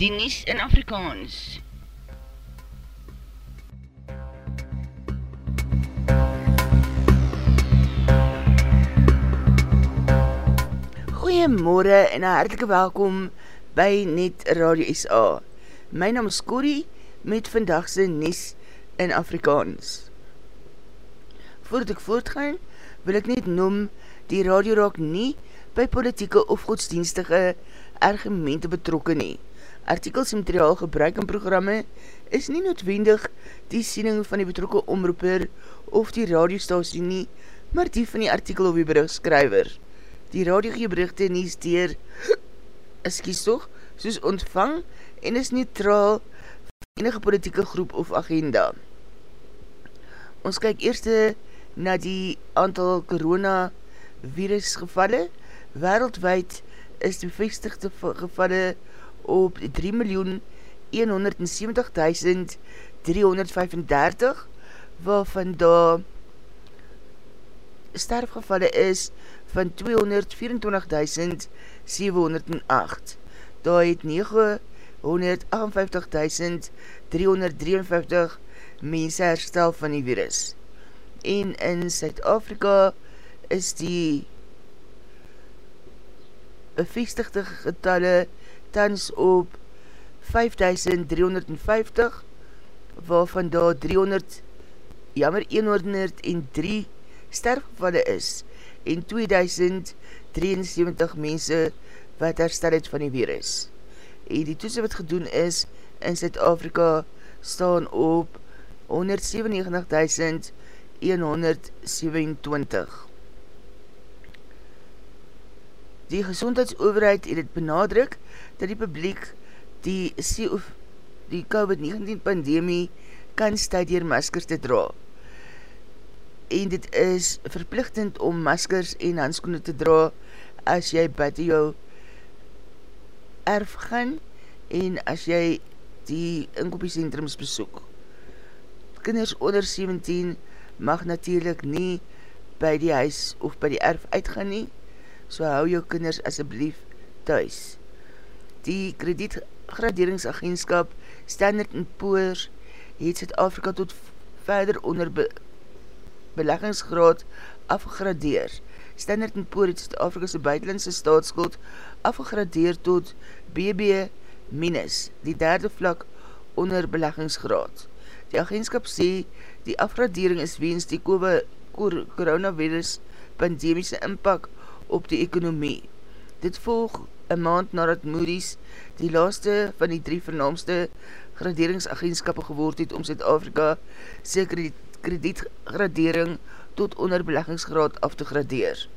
die Nies in Afrikaans. Goeiemorgen en een hartelike welkom by Net Radio SA. My naam is Corrie met vandagse Nies in Afrikaans. Voordat ek voortgaan, wil ek net noem, die radio raak nie by politieke of godsdienstige argumente betrokken nie. Artikels en materiaal gebruik in programme is nie noodwendig die siening van die betrokke omroeper of die radiostasie nie, maar die van die artikel of die berichtskryver. Die radio gee berichte nie steer, is kies toch, soos ontvang en is neutraal van enige politieke groep of agenda. Ons kyk eerste na die aantal corona virusgevalle. Wereldwijd is die bevestigde gevalle op 3.170.335 waarvan daar sterfgevalle is van 224.708 daar het 958.353 mense herstel van die virus. En in Suid-Afrika is die bevestigde getalle tans op 5350 waarvan daar 300 jammer 103 sterfgevalle is en 2073 mense wat herstel het van die virus. En die toetse wat gedoen is in Zuid-Afrika staan op 197.127. Die gezondheidsoverheid het het benadruk dat die publiek die die COVID-19 pandemie kan stad dier maskers te dra. En dit is verplichtend om maskers en handskoene te dra as jy buiten jou erf gaan en as jy die inkopiecentrums besoek. Kinders onder 17 mag natuurlijk nie by die huis of by die erf uitgaan nie, so hou jou kinders asjeblief thuis. Die kredietgraderingsagentskap Standard Poor's het Zuid-Afrika tot verder onder be beleggingsgraad afgegradeer. Standard Poor het Zuid-Afrika'se buitenlandse staatsschuld afgegradeer tot BB die derde vlak onder beleggingsgraad. Die agentskap sê die afgradering is weens die coronavirus pandemiese inpak op die ekonomie. Dit volg een maand nadat Moody's die laaste van die drie vernaamste graderingsagentskappe geword het om Zuid-Afrika sy kredietgradering tot onderbeleggingsgraad af te gradeer.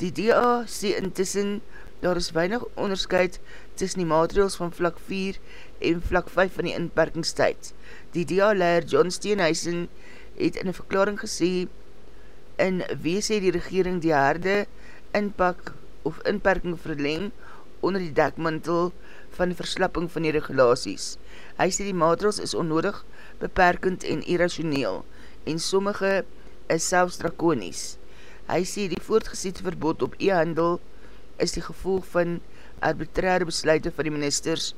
Die DA sê intussen daar is weinig onderscheid tussen die maatregels van vlak 4 en vlak 5 van die inperkingstijd. Die DA-leier John Steenhuisen het in een verklaring gesê in wees die regering die harde inpak of inperking verleng onder die dekmantel van die verslapping van die regulaties. Hy sê die maatregels is onnodig, beperkend en irrationeel en sommige is selfs draconies. Hy sê die voortgesiete verbod op e-handel is die gevolg van arbitraire besluite van die ministers,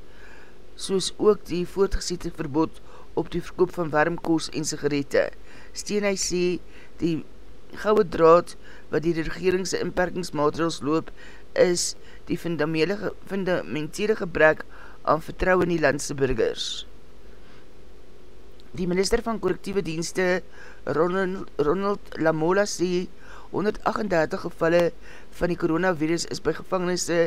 soos ook die voortgesiete verbod op die verkoop van warmkoos en sigarette. Steen hy sê die gouwe draad wat die regeringse inperkingsmaatregels loop, is die fundamentele gebrek aan vertrouw in die landse burgers. Die minister van correctieve dienste, Ronald, Ronald Lamola, sê 138 gevalle van die coronavirus is by gevangenisse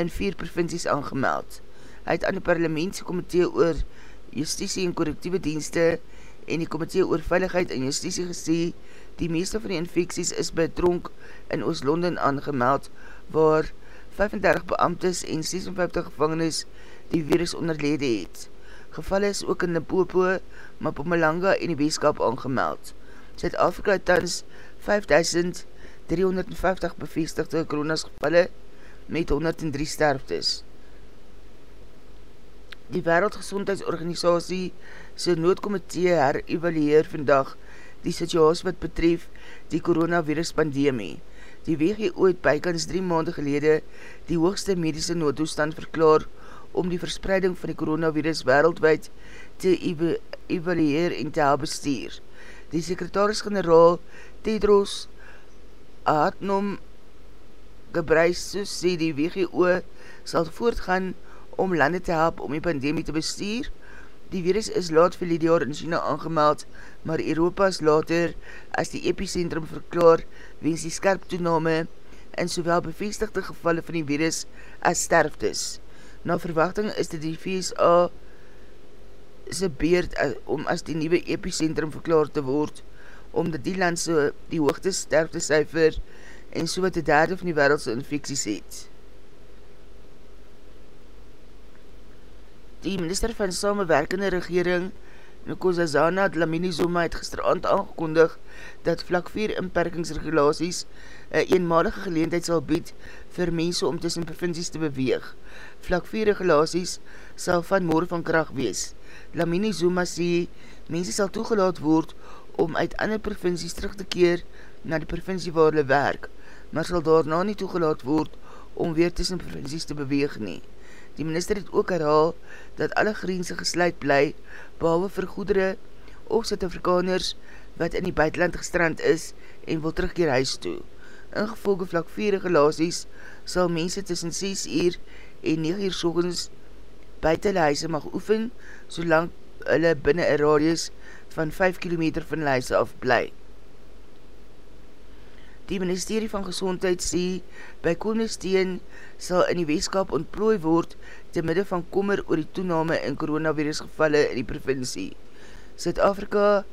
in vier provincies aangemeld. Hy het aan die parlementse komitee oor justitie en correctieve dienste en die komitee oor veiligheid en justitie gesê Die meeste van die infecties is by dronk in Oost-London aangemeld, waar 35 beamtes en 56 gevangenis die virus onderlede het. Geval is ook in Limpopo, Mapumalanga en die weeskap aangemeld. Zuid-Afrika het tans 5350 bevestigde coronasgevalle met 103 sterftes. Die Wereldgezondheidsorganisatie sy noodkomitee herevalueer vandag die situasie wat betref die coronavirus pandemie. Die WGO het bykans drie maande gelede die hoogste medische noodtoestand verklaar om die verspreiding van die coronavirus wereldwijd te evalueer en te help bestuur. Die sekretaris-generaal Tedros Adnom Gebreisus sê die WGO sal voortgaan om lande te help om die pandemie te bestuur. Die virus is laat vir die jaar in China aangemeld, maar Europa is later as die epicentrum verklaar wens die skerp toename en sowel bevestigde gevalle van die virus as sterftes. Na verwachting is dit die VSA sy beerd om as die nieuwe epicentrum verklaar te word, omdat die land so die hoogte sterfte cijfer en so wat die derde van die wereldse infecties het. Die minister van samenwerkende regering Nkosazana Dlamini Zuma het gisteravond aangekondig dat vlak 4 inperkingsregulaties een eenmalige geleendheid sal bied vir mense om tussen provincies te beweeg. Vlak 4 regulaties sal van morgen van kracht wees. Dlamini Zuma sê, mense sal toegelaat word om uit ander provincies terug te keer na die provincie waar hulle werk, maar sal daarna nie toegelaat word om weer tussen provincies te beweeg nie. Die minister het ook herhaal dat alle grense gesluit bly, behalwe vir goedere of Zuid-Afrikaners wat in die buitenland gestrand is en wil terugkeer huis toe. In gevolge vlak 4 regulaties sal mense tussen 6 uur en 9 uur sorgens buiten hulle huise mag oefen, solang hulle binnen een radius van 5 km van hulle huise af bly. Die ministerie van Gezondheid sê, by Koningsteen sal in die weeskap ontplooi word te midde van kommer oor die toename in coronavirusgevalle in die provincie. Zuid-Afrika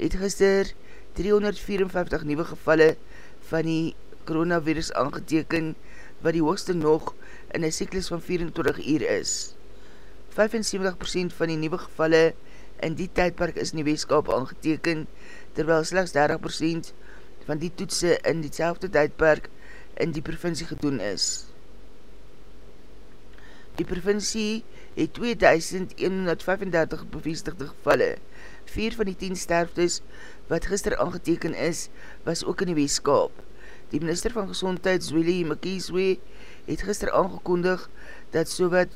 het gister 354 nieuwe gevalle van die coronavirus aangeteken, wat die hoogste nog in een cyklus van 24 uur is. 75% van die nieuwe gevalle in die tydpark is in die weeskap aangeteken, terwyl slechts 30% van die toetse in die selfde tydperk in die provincie gedoen is. Die provincie het 2135 bevestigde gevalle. Vier van die 10 sterftes wat gister aangeteken is, was ook in die weeskaap. Die minister van gezondheid, Zweli Mkieswe, het gister aangekondig dat so wat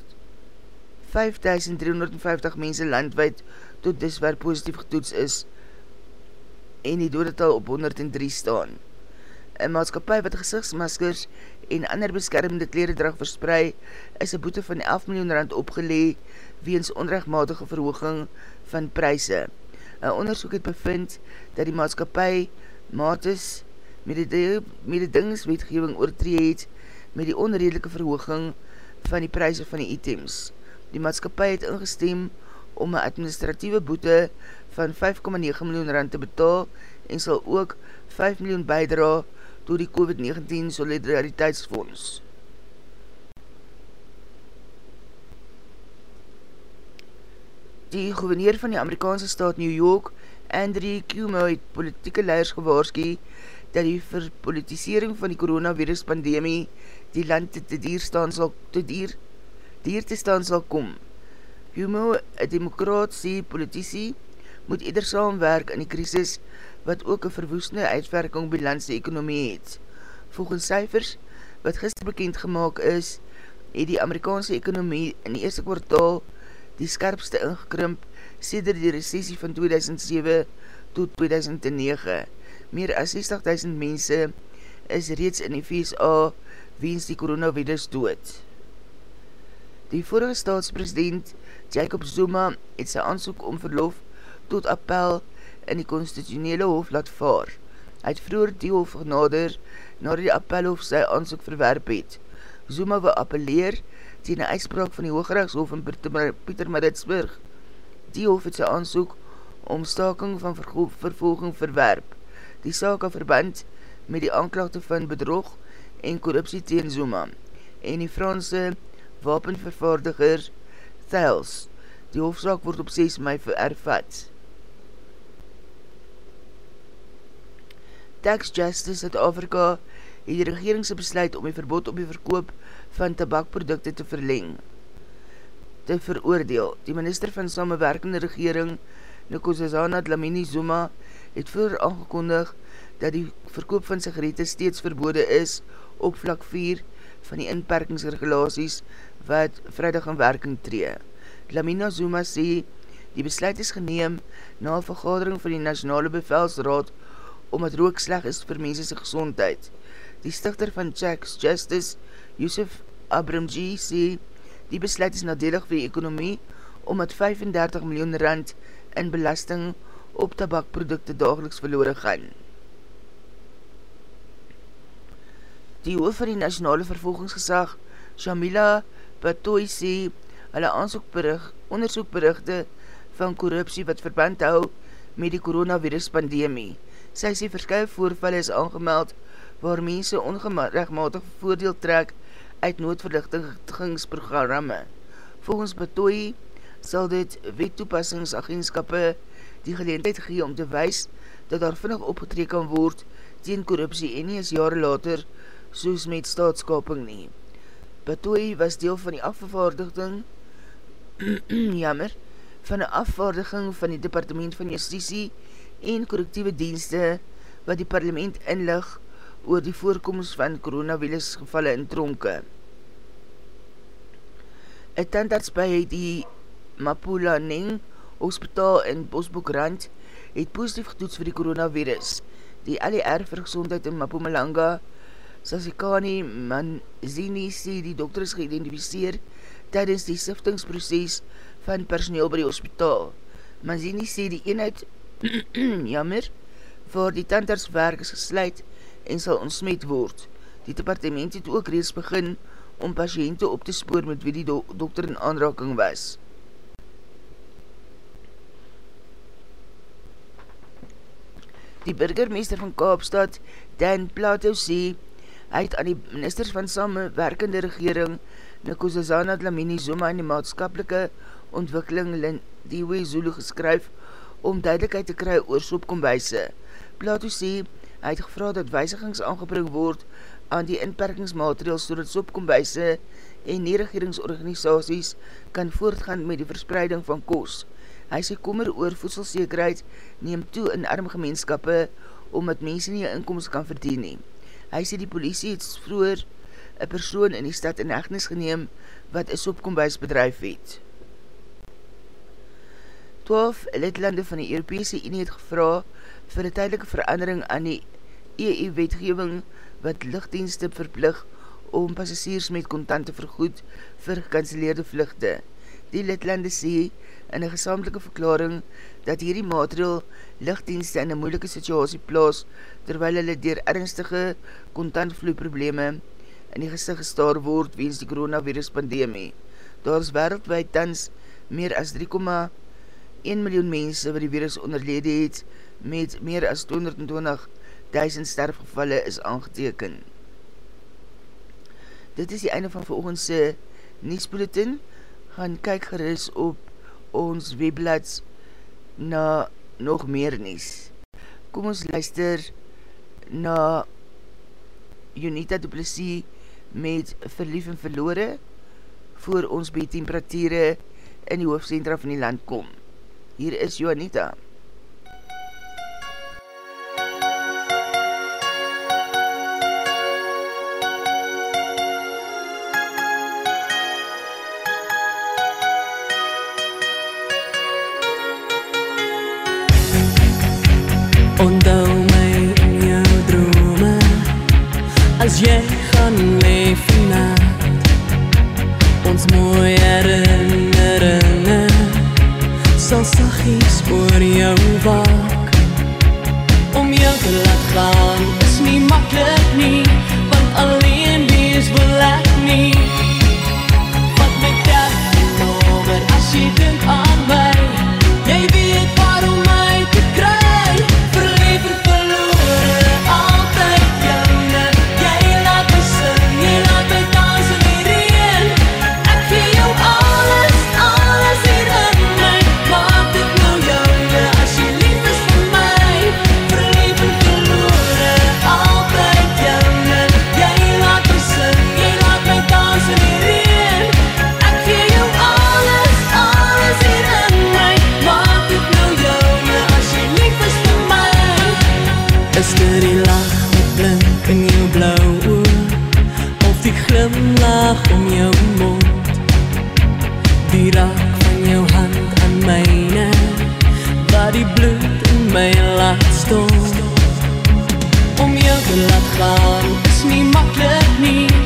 5350 mense landwijd tot disver positief getoets is, en die dodetal op 103 staan. Een maatskapie wat gezichtsmaskers en ander beskermende kleredrag versprei, is een boete van 11 miljoen rand opgelee weens onrechtmatige verhooging van prijse. Een onderzoek het bevind dat die maatskapie maatis mededingswetgeving oortree het met die onredelike verhooging van die prijse van die items. Die maatskapie het ingestem om een administratieve boete van 5,9 miljoen rand te betaal en sal ook 5 miljoen bijdra door die COVID-19 Solidariteitsfonds. Die gouverneur van die Amerikaanse staat New York, Andrew Cuomo, het politieke leiders gewaarski dat die verpolitisering van die coronavirus pandemie die land te dier, staan sal, te dier, dier te staan sal kom. Cuomo, een demokraat, sê politici, moet ieder saamwerk in die krisis wat ook een verwoestende uitwerking by landse ekonomie het. Volgens cijfers wat gister bekend gemaakt is, het die Amerikaanse ekonomie in die eerste kwartaal die skerpste ingekrimp sêder die recessie van 2007 tot 2009. Meer as 60.000 mense is reeds in die VSA weens die coronavirus dood. Die vorige staatspresident Jacob Zuma het sy aansoek om verlof tot appel in die constitutionele hof laat vaar. Hy het vroeger die hof genader na die appelhof sy aansoek verwerp het. Zuma wil appeleer tegen die uitspraak van die hoogrechtshof in Pieter Maritsburg. Die hof het sy aansoek om staking van vervolging verwerp. Die saak al verband met die aanklachte van bedrog en korruptie tegen Zuma en die Franse wapenvervaardiger Thales. Die hofzaak word op 6 mei verervat. Tax Justice Zuid-Afrika het die regeringse besluit om die verbod op die verkoop van tabakprodukte te verleng. Te veroordeel, die minister van samenwerkende regering, Nikosazana Dlamini Zuma, het voor aangekondig dat die verkoop van sigarette steeds verbode is op vlak 4 van die inperkingsregulaties wat vrijdag in werking tree. Lamina Zuma sê, die besluit is geneem na vergadering van die Nationale Bevelsraad omdat rook sleg is vir mensese gezondheid. Die stichter van Checks Justice, Yusuf Abramji, sê die besluit is nadelig vir die ekonomie omdat 35 miljoen rand in belasting op tabakprodukte dageliks verloren gaan. Die hoof van die nationale vervolgingsgesag, Shamila Batoy, sê hulle onderzoekberichte van korruptie wat verband hou met die coronavirus pandemie. Sy sê verskye voorvalle is aangemeld waar mense ongerechtmatig voordeel trek uit noodverlichtingsprogramme. Volgens Batoy sal dit wettoepassingsagentskappe die geleentheid gee om te wees dat daar vinnig opgetrek kan word teen korruptie en nie as jare later soos met staatskaping nie. Batoy was deel van die afgevaardiging jammer, van die afvaardiging van die departement van justitie en correctieve dienste wat die parlement inlig oor die voorkomst van coronavirus gevalle in tronke. Een tandarts by die Mapula Neng hospitaal in Bosboekrand het positief getoets vir die coronavirus. Die LER vir gezondheid in Mapumalanga, Sasikani Manzini sê die dokter is geïdentificeer tydens die siftingsproces van personeel by die hospitaal. Manzini sê die eenheid jammer, waar die tandartswerk is gesluit en sal ontsmet word. Die departement het ook reeds begin om patiënte op te spoor met wie die do dokter in aanraking was. Die burgermeester van Kaapstad, Dan Plato, sê, hy het aan die ministers van samenwerkende regering, Nikosazana Dlamini Zuma en die maatskapelike ontwikkeling Lindiwe Zulu geskryf, om duidelijkheid te kry oor soopkombuise. Plato sê, hy het gevra dat weisigings aangebring word aan die inperkingsmateriaal so dat soopkombuise en neregeringsorganisaties kan voortgaan met die verspreiding van koos. Hy sê kommer oor voedselsekerheid neem toe in arm gemeenskappe omdat mense nie inkomst kan verdien nie. Hy sê die politie het vroeger een persoon in die stad in echtenis geneem wat een soopkombuis bedrijf het. 12 lidlande van die Europese Unie het gevra vir die tydelike verandering aan die EU-wetgeving wat lichtdienste verplig om passasiers met kontante vergoed vir gekanceleerde vluchte. Die lidlande sê in een gesamelike verklaring dat hierdie maatregel lichtdienste in een moeilike situasie plaas terwyl hulle dier ernstige kontantvloeiprobleme in die gezicht gestaar word weens die coronavirus pandemie. Daar is wereldwijd tans meer as 3,5 1 miljoen mense wat die virus onderlede het met meer as 220.000 sterfgevalle is aangeteken. Dit is die einde van veroogendse Niesbulletin. Gaan kyk geris op ons webblads na nog meer Nies. Kom ons luister na Unita Duplessis met Verlief en Verloore voor ons by temperatuur in die hoofdcentra van die land kom. Hier is Juanita. glimlag om jou mond Die raak van jou hand aan myne Waar die bloed in my laat stond Om jou te laat gaan is nie makkelijk nie.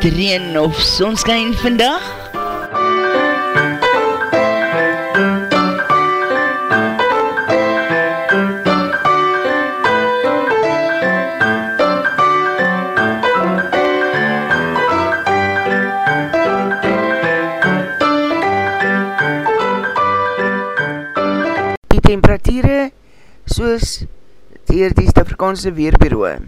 Dit reen of sonskijn vandag? Die temperatuurde soos dier die Stafrikaanse Weerbureau.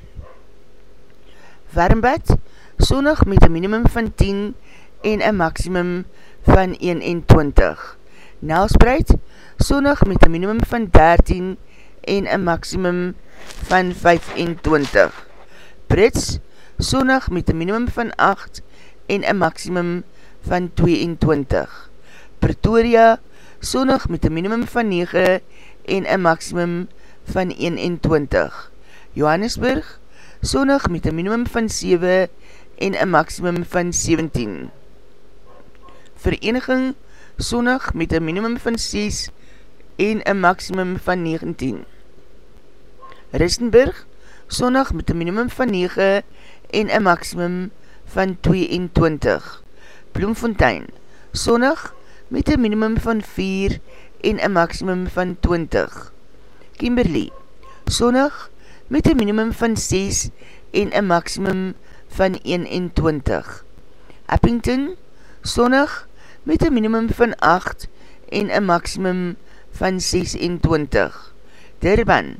Warmbad, sonnig met een minimum van 10 en een maximum van 21. Nelspreid, sonnig met een minimum van 13 en een maximum van 25. Brits, sonnig met een minimum van 8 en een maximum van 22. Pretoria, sonnig met een minimum van 9 en een maximum van 21. Johannesburg, sonnig met een minimum van 7 en een maximum van 17. Vereniging, sonnig met een minimum van 6 en een maximum van 19. Ristenburg, sonnig met een minimum van 9 en een maximum van 22. Bloemfontein, sonnig met een minimum van 4 en een maximum van 20. Kimberley, sonnig met een minimum van 6 en een maximum van 21. Eppington, sonnig met een minimum van 8 en een maximum van 26. Durban,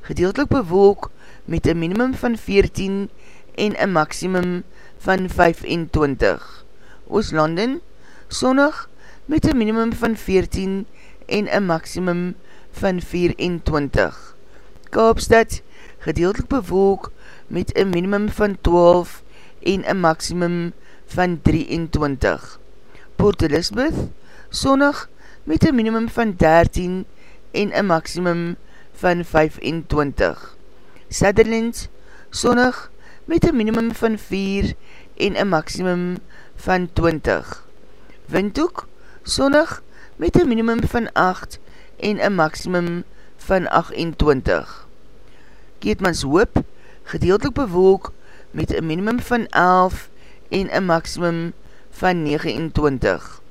gedeeltelik bewolk met een minimum van 14 en een maximum van 25. Ooslanden, sonnig met een minimum van 14 en een maximum van 24. Kaapstad, gedeeltelik bewolk met een minimum van 12 en een maximum van 23. Port Elizabeth, sonnig met een minimum van 13 en een maximum van 25. Sutherland, sonnig met een minimum van 4 en een maximum van 20. Windhoek, sonnig met een minimum van 8 en een maximum van 28. Keetmans Hoop, gedeeltelik bewolk met een minimum van 11 en een maximum van 29.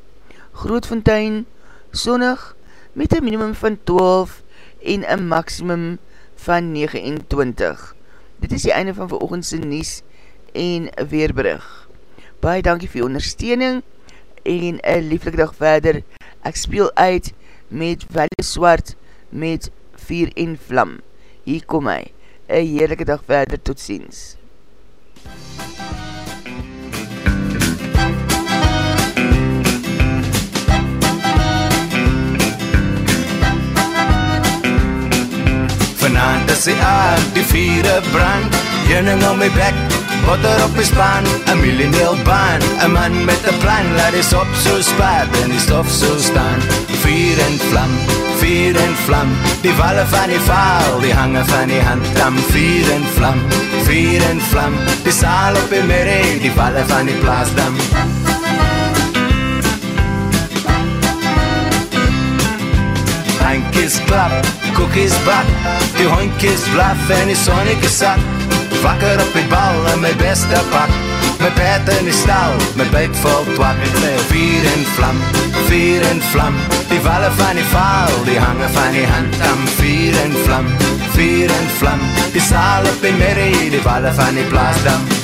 Grootfontein, sonnig met een minimum van 12 en een maximum van 29. Dit is die einde van veroogendse Nies en Weerbrug. Baie dankie vir jou ondersteuning en een lieflik dag verder. Ek speel uit met Welle Swart met Vier en Vlam. Hier kom hy. Een heerlijke dag verder. Tot ziens. Vanavond is die aard, die vierde brand Jenning om my bek, botter op die span Een millennial baan, een man met een plan Laat die sop so spaat en die stof so staan. Vier en vlam, vier en vlam. Die vallen van die vaal, die hangen van die handdam Vier en vlam, vier en vlam. Die saal op die merrie, die vallen van die plaasdam. Handjes klap, koekjes bak. Die hondjes blaf en die zonnetje zat Wakker op die bal en mijn beste pak. Mijn pet in die stal, mijn buik vol twak. Vier in vlam, vier in vlam. Die vallen van die val, die hangen van die handtam Vier in vlam, vier in vlam. Die zaal op die merrie, die vallen van die plaasdam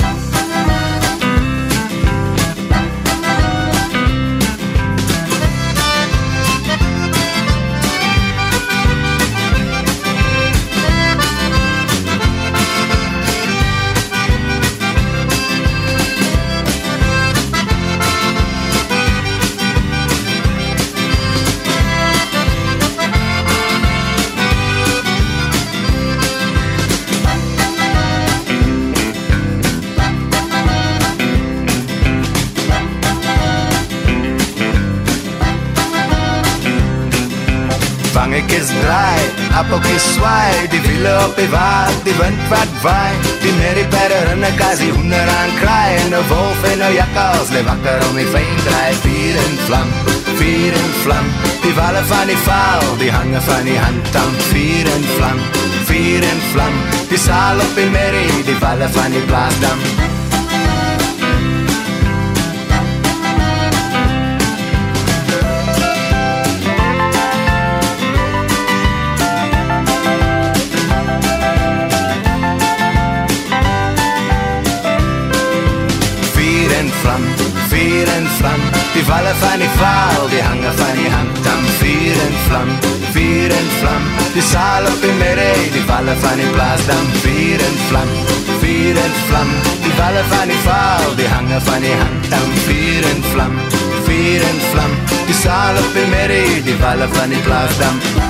Vangetjes draai, appeltjes zwaai Die wielen op die waard, die wind wat waai Die merrie bij de runnekas, die hoender aan kraai En de wolf in de jakkals, lee wakker om die veen draai. Vier in vlam, vier in vlam Die vallen van die vaal, die hangen van die handtam. Vier in vlam, vier in vlam Die zaal op die merrie, die vallen van die plaasdam Vallen van die vaal, die hangen van die handtam Vier en vlam, vier en vlam. Die zaal op die merrie, die vallen van die plaasdam Vier en vlam, vier en vlam. Die vallen van die vaal, die hangen van die handtam Vier en vlam, vier en vlam. Die zaal op die merrie, die vallen van die plaasdam